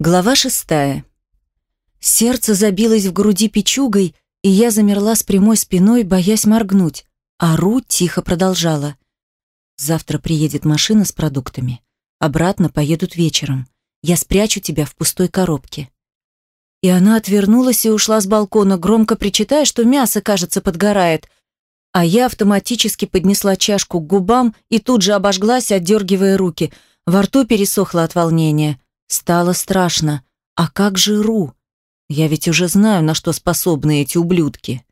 Глава шестая. Сердце забилось в груди печугой, и я замерла с прямой спиной, боясь моргнуть. А Ру тихо продолжала. «Завтра приедет машина с продуктами. Обратно поедут вечером. Я спрячу тебя в пустой коробке». И она отвернулась и ушла с балкона, громко причитая, что мясо, кажется, подгорает. А я автоматически поднесла чашку к губам и тут же обожглась, отдергивая руки. Во рту пересохло от волнения. Стало страшно. А как же Ру? Я ведь уже знаю, на что способны эти ублюдки.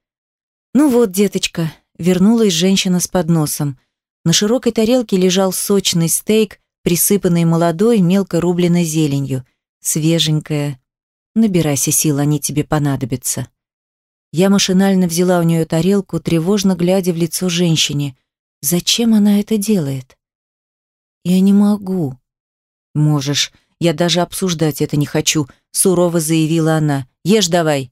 Ну вот, деточка, вернулась женщина с подносом. На широкой тарелке лежал сочный стейк, присыпанный молодой, мелко рубленой зеленью. Свеженькая. Набирайся сил, они тебе понадобятся. Я машинально взяла у нее тарелку, тревожно глядя в лицо женщине. Зачем она это делает? Я не могу. Можешь. Я даже обсуждать это не хочу, сурово заявила она. Ешь давай.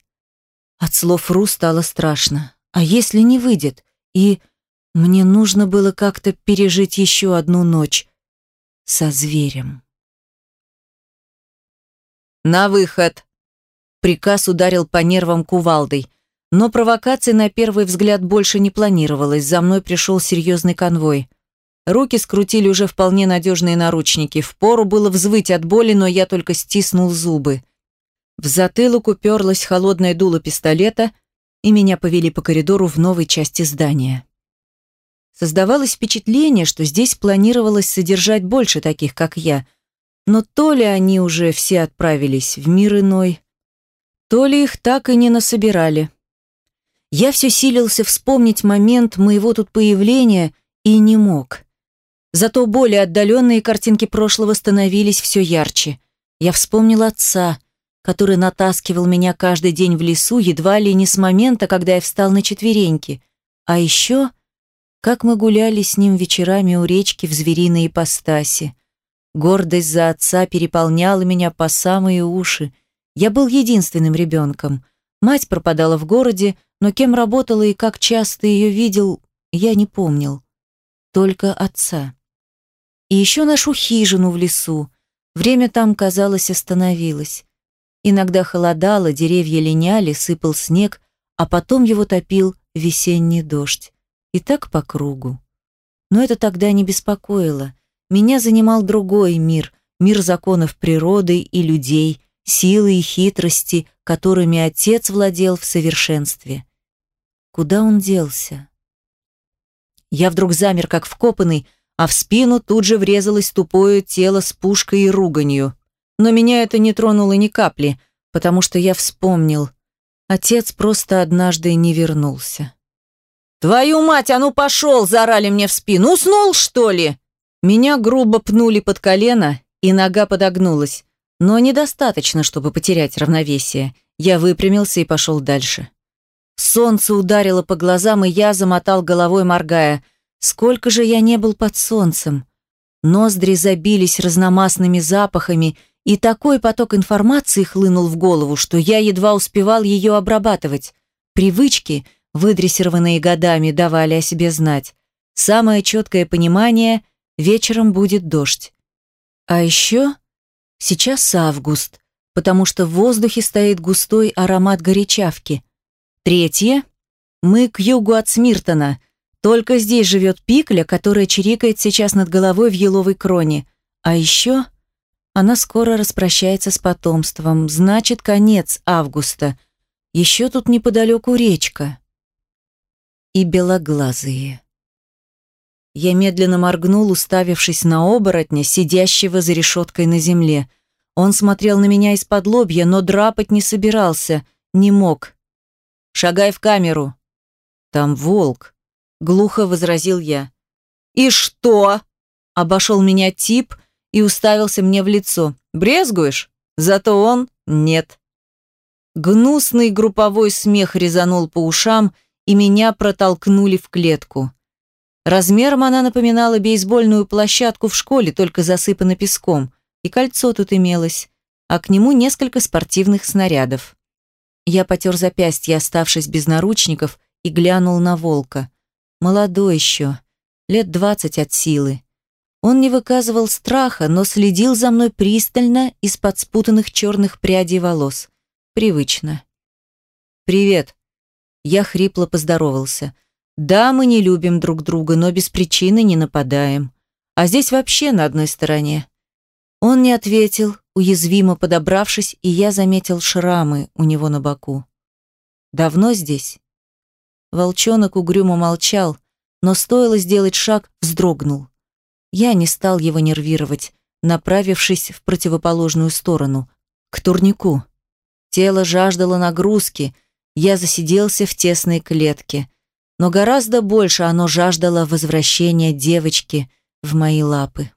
От слов Ру стало страшно. А если не выйдет? И мне нужно было как-то пережить еще одну ночь со зверем. На выход. Приказ ударил по нервам кувалдой. Но провокации на первый взгляд больше не планировалось. За мной пришел серьезный конвой. Руки скрутили уже вполне надежные наручники. Впору было взвыть от боли, но я только стиснул зубы. В затылок уперлась холодное дуло пистолета, и меня повели по коридору в новой части здания. Создавалось впечатление, что здесь планировалось содержать больше таких, как я, но то ли они уже все отправились в мир иной, то ли их так и не насобирали. Я все силился вспомнить момент моего тут появления и не мог. Зато более отдаленные картинки прошлого становились все ярче. Я вспомнил отца, который натаскивал меня каждый день в лесу, едва ли не с момента, когда я встал на четвереньки. А еще, как мы гуляли с ним вечерами у речки в звериной ипостаси. Гордость за отца переполняла меня по самые уши. Я был единственным ребенком. Мать пропадала в городе, но кем работала и как часто ее видел, я не помнил. Только отца. И еще нашу хижину в лесу. Время там, казалось, остановилось. Иногда холодало, деревья линяли, сыпал снег, а потом его топил весенний дождь. И так по кругу. Но это тогда не беспокоило. Меня занимал другой мир, мир законов природы и людей, силы и хитрости, которыми отец владел в совершенстве. Куда он делся? Я вдруг замер, как вкопанный, а в спину тут же врезалось тупое тело с пушкой и руганью. Но меня это не тронуло ни капли, потому что я вспомнил. Отец просто однажды не вернулся. «Твою мать, а ну пошел!» – заорали мне в спину. «Уснул, что ли?» Меня грубо пнули под колено, и нога подогнулась. Но недостаточно, чтобы потерять равновесие. Я выпрямился и пошел дальше. Солнце ударило по глазам, и я замотал головой, моргая – Сколько же я не был под солнцем. Ноздри забились разномастными запахами, и такой поток информации хлынул в голову, что я едва успевал ее обрабатывать. Привычки, выдрессированные годами, давали о себе знать. Самое четкое понимание – вечером будет дождь. А еще сейчас август, потому что в воздухе стоит густой аромат горячавки. Третье – мы к югу от Смиртона – только здесь живет пикля, которая чирикает сейчас над головой в еловой кроне. А еще она скоро распрощается с потомством. Значит, конец августа. Еще тут неподалеку речка. И белоглазые. Я медленно моргнул, уставившись на оборотня, сидящего за решеткой на земле. Он смотрел на меня из-под лобья, но драпать не собирался, не мог. «Шагай в камеру!» «Там волк!» Глухо возразил я. «И что?» – обошел меня тип и уставился мне в лицо. «Брезгуешь? Зато он – нет». Гнусный групповой смех резанул по ушам, и меня протолкнули в клетку. Размером она напоминала бейсбольную площадку в школе, только засыпана песком, и кольцо тут имелось, а к нему несколько спортивных снарядов. Я потер запястье, оставшись без наручников, и глянул на волка. Молодой еще, лет двадцать от силы. Он не выказывал страха, но следил за мной пристально из-под спутанных черных прядей волос. Привычно. «Привет». Я хрипло поздоровался. «Да, мы не любим друг друга, но без причины не нападаем. А здесь вообще на одной стороне». Он не ответил, уязвимо подобравшись, и я заметил шрамы у него на боку. «Давно здесь?» Волчонок угрюмо молчал, но стоило сделать шаг, вздрогнул. Я не стал его нервировать, направившись в противоположную сторону, к турнику. Тело жаждало нагрузки, я засиделся в тесной клетке, но гораздо больше оно жаждало возвращения девочки в мои лапы.